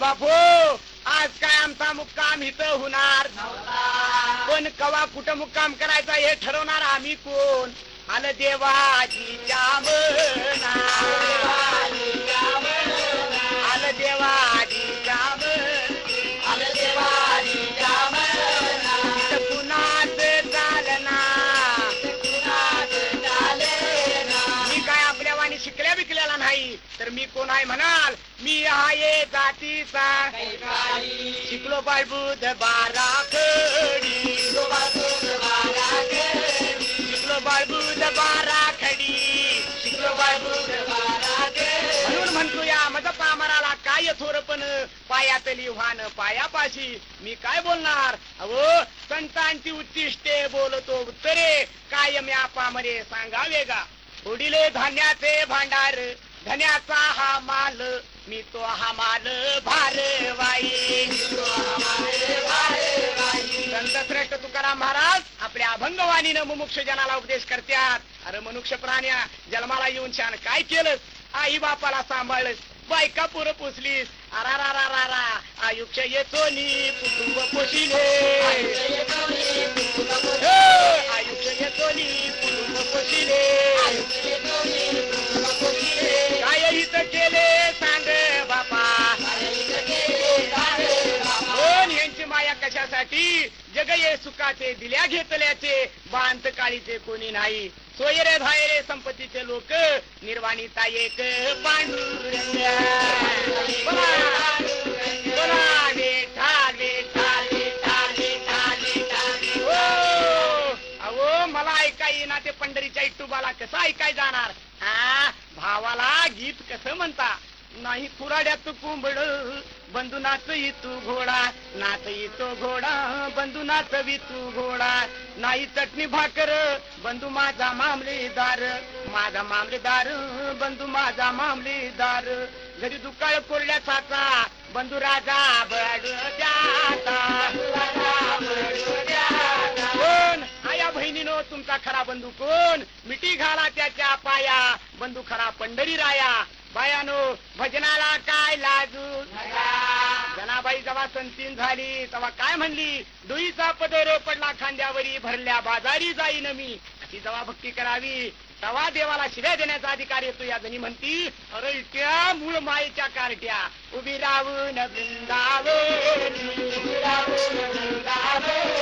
बापू आज काय आमचा मुक्काम इथं होणार? पण कवा कुठं मुक्काम करायचा हे ठरवणार आम्ही कोण? आलं देवाजीच्या मना नाही तर मी कोण आहे म्हणाल? मी आहे जातीचा. शिकलो बाळबुध बारा खडी. शिकलो बाळबुध बारा खडी. शिकलो बाळबुध म्हणून म्हणतो या मज पामराला काय थोरपण पायातली व्हान पायापाशी. मी काय बोलणार? अहो संतांची उच्चिष्टे बोलतो उत्तरे. कायम या पामरे सांगावे गा पुढीले धान्याचे भांडार. धन्याचा हा माल मी तो हा माल भारवाई. संत श्रेष्ठ तुकाराम महाराज आपल्या अभंगवाणीनं मुमुक्ष जनाला उपदेश करतात. अरे मनुष्य प्राण्या जन्माला येऊन छान काय केलं आई बापाला सांभाळलं बायका पुरं पुसलीस अरा रा रा रा रा. आयुष्य येतो नी कुटुंब पोशिले. कशासाठी? जग ये सुखाचे दिल्या घेतल्याचे बांत काळीचे कोणी नाही. सोयरे धायरे संपत्तीचे लोक निर्वाणीता एक हो, अहो मला ऐका येईना ते पंढरीच्या इट्टुबाला कसं ऐकाय जाणार? हा भावाला गीत कसं म्हणता? नाही कुराड्यात कोंबड बंधू नाचई तू घोडा नाचई तो घोडा बंधू नाचवी तू घोडा. नाही चटणी भाकर बंधू माझा मामलेदार. माझा मामलेदार बंधू माझा मामलेदार. घरी दुकाळ कोरड्या साचा बंधू राजा बड कोण? आया बहिणीनो तुमचा खरा बंधू कोण? मिठी घाला त्याच्या पाया. बंधू खरा पंढरी राया. बायानो भजनाला काय लाजू? जनाबाई जेव्हा संतीन झाली तेव्हा काय म्हणली? डोईचा पदर पडला खांद्यावरी भरल्या बाजारी जाईन मी. अशी जेव्हा भक्ती करावी तेव्हा देवाला शिव्या देण्याचा अधिकार येतो. या जणी म्हणती अरे इतक्या मूळ मायेच्या कार्ट्या. उभी राहून वृंदावन उभी राहून वृंदावन.